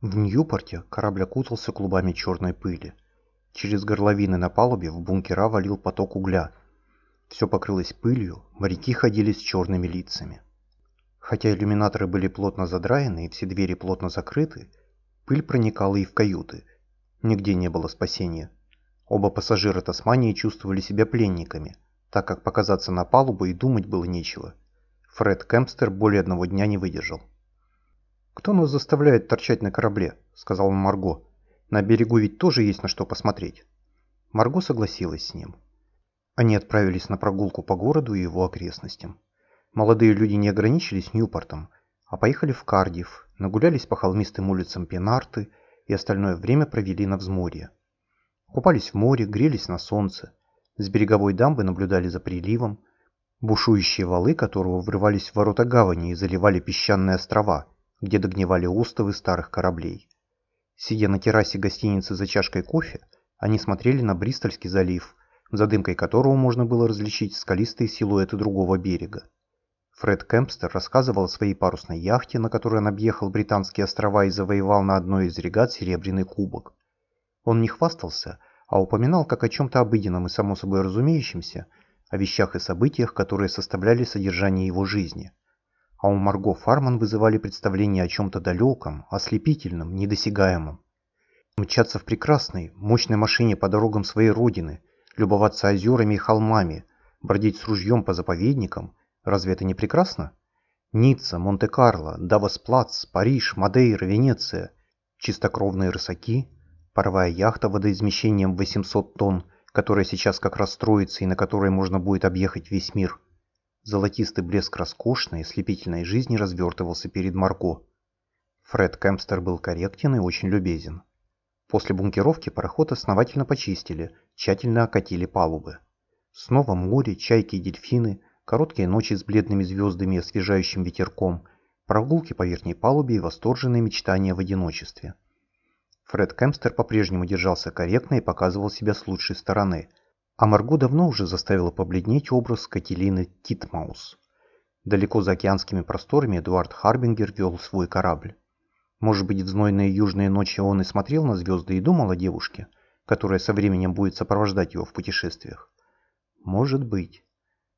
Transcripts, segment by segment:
В Ньюпорте корабль окутался клубами черной пыли. Через горловины на палубе в бункера валил поток угля. Все покрылось пылью, моряки ходили с черными лицами. Хотя иллюминаторы были плотно задраены и все двери плотно закрыты, пыль проникала и в каюты. Нигде не было спасения. Оба пассажира Тасмании чувствовали себя пленниками, так как показаться на палубу и думать было нечего. Фред Кемпстер более одного дня не выдержал. «Кто нас заставляет торчать на корабле?» — сказал Марго. «На берегу ведь тоже есть на что посмотреть». Марго согласилась с ним. Они отправились на прогулку по городу и его окрестностям. Молодые люди не ограничились Ньюпортом, а поехали в Кардив, нагулялись по холмистым улицам Пенарты и остальное время провели на взморье. Купались в море, грелись на солнце, с береговой дамбы наблюдали за приливом, бушующие валы которого врывались в ворота гавани и заливали песчаные острова – где догнивали остовы старых кораблей. Сидя на террасе гостиницы за чашкой кофе, они смотрели на Бристольский залив, за дымкой которого можно было различить скалистые силуэты другого берега. Фред Кемпстер рассказывал о своей парусной яхте, на которой он объехал британские острова и завоевал на одной из регат серебряный кубок. Он не хвастался, а упоминал как о чем-то обыденном и само собой разумеющемся, о вещах и событиях, которые составляли содержание его жизни – а у Марго Фарман вызывали представление о чем-то далеком, ослепительном, недосягаемом. Мчаться в прекрасной, мощной машине по дорогам своей родины, любоваться озерами и холмами, бродить с ружьем по заповедникам, разве это не прекрасно? Ницца, Монте-Карло, Давос-Плац, Париж, Мадейра, Венеция, чистокровные рысаки, паровая яхта водоизмещением 800 тонн, которая сейчас как раз строится и на которой можно будет объехать весь мир – Золотистый блеск роскошной, слепительной жизни развертывался перед Марго. Фред Кемпстер был корректен и очень любезен. После бункеровки пароход основательно почистили, тщательно окатили палубы. Снова море, чайки и дельфины, короткие ночи с бледными звездами и освежающим ветерком, прогулки по верхней палубе и восторженные мечтания в одиночестве. Фред Кемпстер по-прежнему держался корректно и показывал себя с лучшей стороны – а Марго давно уже заставила побледнеть образ Кателины Титмаус. Далеко за океанскими просторами Эдуард Харбингер вел свой корабль. Может быть, в знойные южные ночи он и смотрел на звезды и думал о девушке, которая со временем будет сопровождать его в путешествиях. Может быть.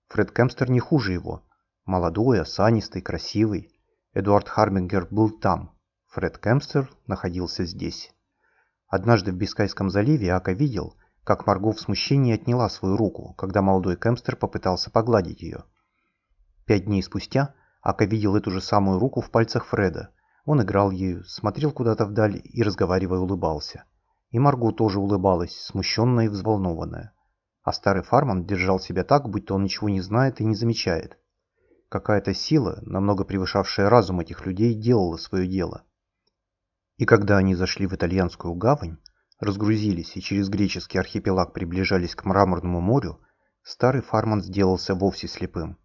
Фред Кемстер не хуже его. Молодой, осанистый, красивый. Эдуард Харбингер был там. Фред Кемстер находился здесь. Однажды в Бискайском заливе Ака видел, как Марго в смущении отняла свою руку, когда молодой Кемстер попытался погладить ее. Пять дней спустя Ака видел эту же самую руку в пальцах Фреда. Он играл ею, смотрел куда-то вдаль и, разговаривая, улыбался. И Марго тоже улыбалась, смущенная и взволнованная. А старый фарман держал себя так, будто он ничего не знает и не замечает. Какая-то сила, намного превышавшая разум этих людей, делала свое дело. И когда они зашли в итальянскую гавань, разгрузились и через греческий архипелаг приближались к Мраморному морю, старый фарман сделался вовсе слепым.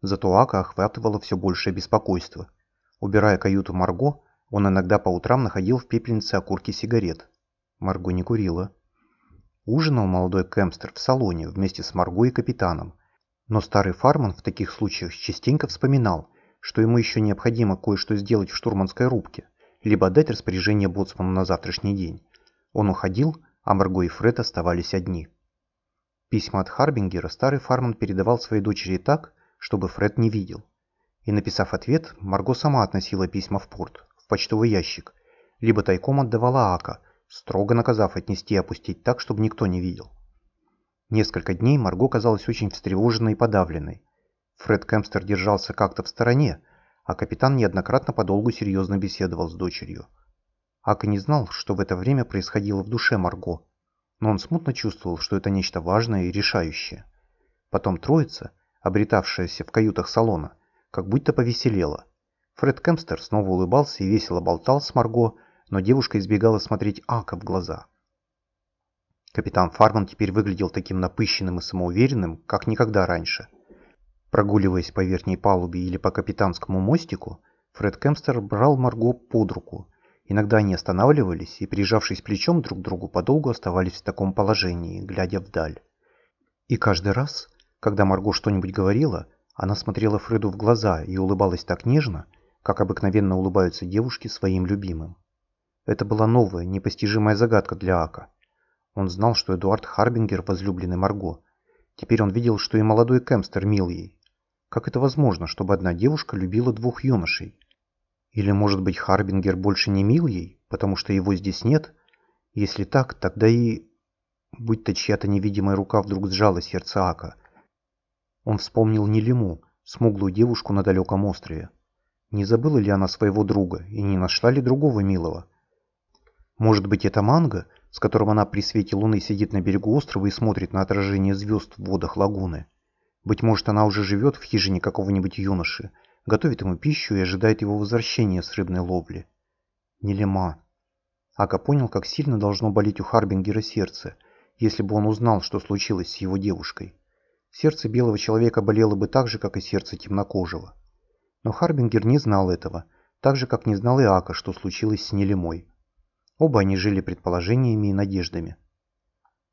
Зато Ака охватывало все большее беспокойство. Убирая каюту Марго, он иногда по утрам находил в пепельнице окурки сигарет. Марго не курила. Ужинал молодой Кемпстер в салоне вместе с Марго и капитаном. Но старый фарман в таких случаях частенько вспоминал, что ему еще необходимо кое-что сделать в штурманской рубке, либо дать распоряжение боцману на завтрашний день. Он уходил, а Марго и Фред оставались одни. Письма от Харбингера старый Фарман передавал своей дочери так, чтобы Фред не видел. И написав ответ, Марго сама относила письма в порт, в почтовый ящик, либо тайком отдавала Ака, строго наказав отнести и опустить так, чтобы никто не видел. Несколько дней Марго казалась очень встревоженной и подавленной. Фред Кемпстер держался как-то в стороне, а капитан неоднократно подолгу серьезно беседовал с дочерью. Ака не знал, что в это время происходило в душе Марго, но он смутно чувствовал, что это нечто важное и решающее. Потом троица, обретавшаяся в каютах салона, как будто повеселела. Фред Кемстер снова улыбался и весело болтал с Марго, но девушка избегала смотреть Ака в глаза. Капитан Фарман теперь выглядел таким напыщенным и самоуверенным, как никогда раньше. Прогуливаясь по верхней палубе или по капитанскому мостику, Фред Кемстер брал Марго под руку Иногда они останавливались и, прижавшись плечом друг к другу, подолгу оставались в таком положении, глядя вдаль. И каждый раз, когда Марго что-нибудь говорила, она смотрела Фреду в глаза и улыбалась так нежно, как обыкновенно улыбаются девушки своим любимым. Это была новая, непостижимая загадка для Ака. Он знал, что Эдуард Харбингер – возлюбленный Марго. Теперь он видел, что и молодой Кемстер мил ей. Как это возможно, чтобы одна девушка любила двух юношей? Или, может быть, Харбингер больше не мил ей, потому что его здесь нет? Если так, тогда и... Будь то чья-то невидимая рука вдруг сжала сердце Ака. Он вспомнил Нелиму, смуглую девушку на далеком острове. Не забыла ли она своего друга и не нашла ли другого милого? Может быть, это Манго, с которым она при свете луны сидит на берегу острова и смотрит на отражение звезд в водах лагуны? Быть может, она уже живет в хижине какого-нибудь юноши, готовит ему пищу и ожидает его возвращения с рыбной ловли. Нелема. Ака понял, как сильно должно болеть у Харбингера сердце, если бы он узнал, что случилось с его девушкой. Сердце белого человека болело бы так же, как и сердце темнокожего. Но Харбингер не знал этого, так же, как не знал и Ака, что случилось с Нелемой. Оба они жили предположениями и надеждами.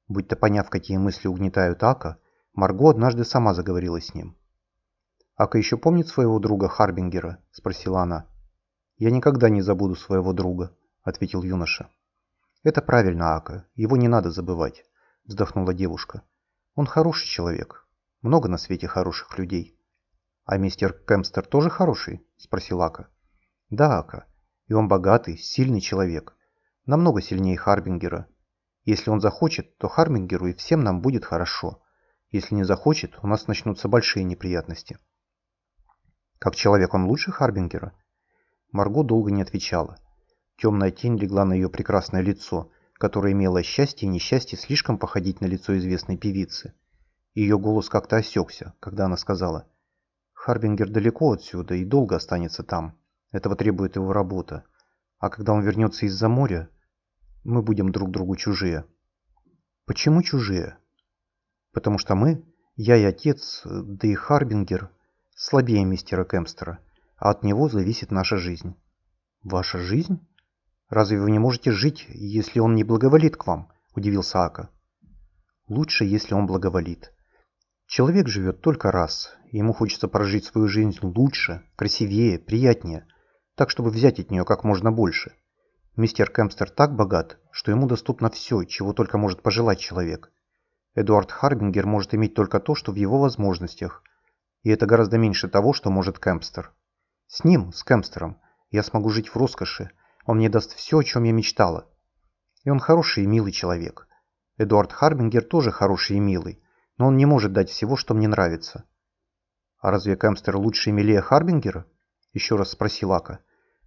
Будь-то поняв, какие мысли угнетают Ака, Марго однажды сама заговорила с ним. «Ака еще помнит своего друга Харбингера?» – спросила она. «Я никогда не забуду своего друга», – ответил юноша. «Это правильно, Ака, его не надо забывать», – вздохнула девушка. «Он хороший человек. Много на свете хороших людей». «А мистер Кэмстер тоже хороший?» – спросил Ака. «Да, Ака. И он богатый, сильный человек намного сильнее Харбингера. Если он захочет, то Харбингеру и всем нам будет хорошо. Если не захочет, у нас начнутся большие неприятности. Как человек он лучше Харбингера? Марго долго не отвечала. Темная тень легла на ее прекрасное лицо, которое имело счастье и несчастье слишком походить на лицо известной певицы. Ее голос как-то осекся, когда она сказала «Харбингер далеко отсюда и долго останется там. Этого требует его работа. А когда он вернется из-за моря, мы будем друг другу чужие. Почему чужие? Потому что мы, я и отец, да и Харбингер, слабее мистера Кемстера, а от него зависит наша жизнь. Ваша жизнь? Разве вы не можете жить, если он не благоволит к вам? Удивился Ака. Лучше, если он благоволит. Человек живет только раз, ему хочется прожить свою жизнь лучше, красивее, приятнее – так чтобы взять от нее как можно больше. Мистер Кемпстер так богат, что ему доступно все, чего только может пожелать человек. Эдуард Харбингер может иметь только то, что в его возможностях, и это гораздо меньше того, что может Кемпстер. С ним, с Кемпстером, я смогу жить в роскоши, он мне даст все, о чем я мечтала. И он хороший и милый человек. Эдуард Харбингер тоже хороший и милый, но он не может дать всего, что мне нравится. А разве Кемпстер лучше и милее Харбингера? Еще раз спросил Ака.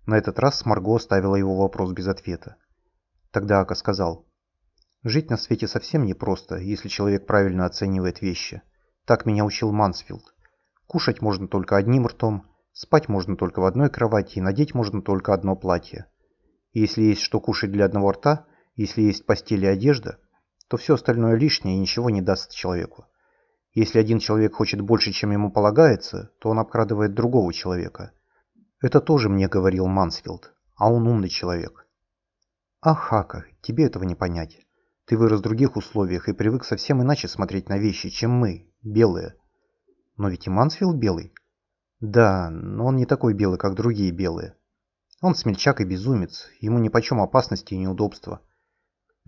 На этот раз Марго оставила его вопрос без ответа. Тогда Ака сказал. «Жить на свете совсем непросто, если человек правильно оценивает вещи. Так меня учил Мансфилд. Кушать можно только одним ртом, спать можно только в одной кровати и надеть можно только одно платье. И если есть что кушать для одного рта, если есть постель и одежда, то все остальное лишнее и ничего не даст человеку. Если один человек хочет больше, чем ему полагается, то он обкрадывает другого человека – это тоже мне говорил Мансфилд, а он умный человек. Ах, Хака, тебе этого не понять. Ты вырос в других условиях и привык совсем иначе смотреть на вещи, чем мы, белые. Но ведь и Мансфилд белый. Да, но он не такой белый, как другие белые. Он смельчак и безумец, ему нипочем опасности и неудобства.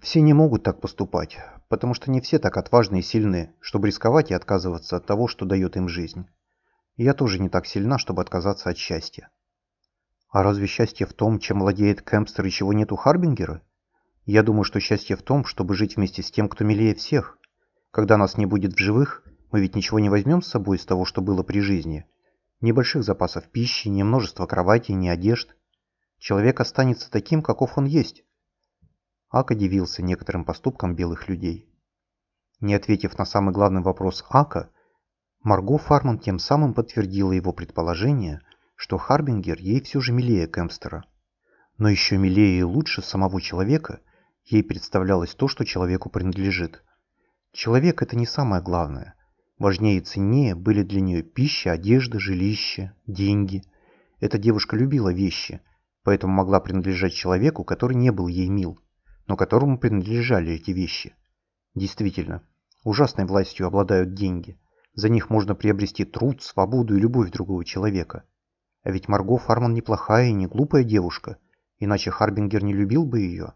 Все не могут так поступать, потому что не все так отважны и сильны, чтобы рисковать и отказываться от того, что дает им жизнь. я тоже не так сильна, чтобы отказаться от счастья. А разве счастье в том, чем владеет Кэмпстер и чего нет у Харбингера? Я думаю, что счастье в том, чтобы жить вместе с тем, кто милее всех. Когда нас не будет в живых, мы ведь ничего не возьмем с собой из того, что было при жизни. Ни больших запасов пищи, ни множества кроватей, ни одежд. Человек останется таким, каков он есть. Ака дивился некоторым поступкам белых людей. Не ответив на самый главный вопрос Ака, Марго Фарман тем самым подтвердила его предположение, что Харбингер ей все же милее Кэмпстера. Но еще милее и лучше самого человека ей представлялось то, что человеку принадлежит. Человек – это не самое главное. Важнее и ценнее были для нее пища, одежда, жилище, деньги. Эта девушка любила вещи, поэтому могла принадлежать человеку, который не был ей мил, но которому принадлежали эти вещи. Действительно, ужасной властью обладают деньги. За них можно приобрести труд, свободу и любовь другого человека – а ведь Марго Фарман неплохая и не глупая девушка. Иначе Харбингер не любил бы ее.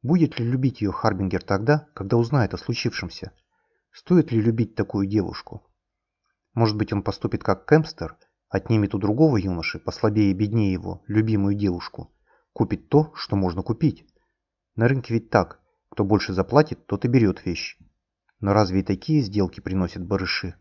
Будет ли любить ее Харбингер тогда, когда узнает о случившемся? Стоит ли любить такую девушку? Может быть, он поступит как Кемпстер, отнимет у другого юноши, послабее и беднее его, любимую девушку, купит то, что можно купить. На рынке ведь так, кто больше заплатит, тот и берет вещь. Но разве и такие сделки приносят барыши?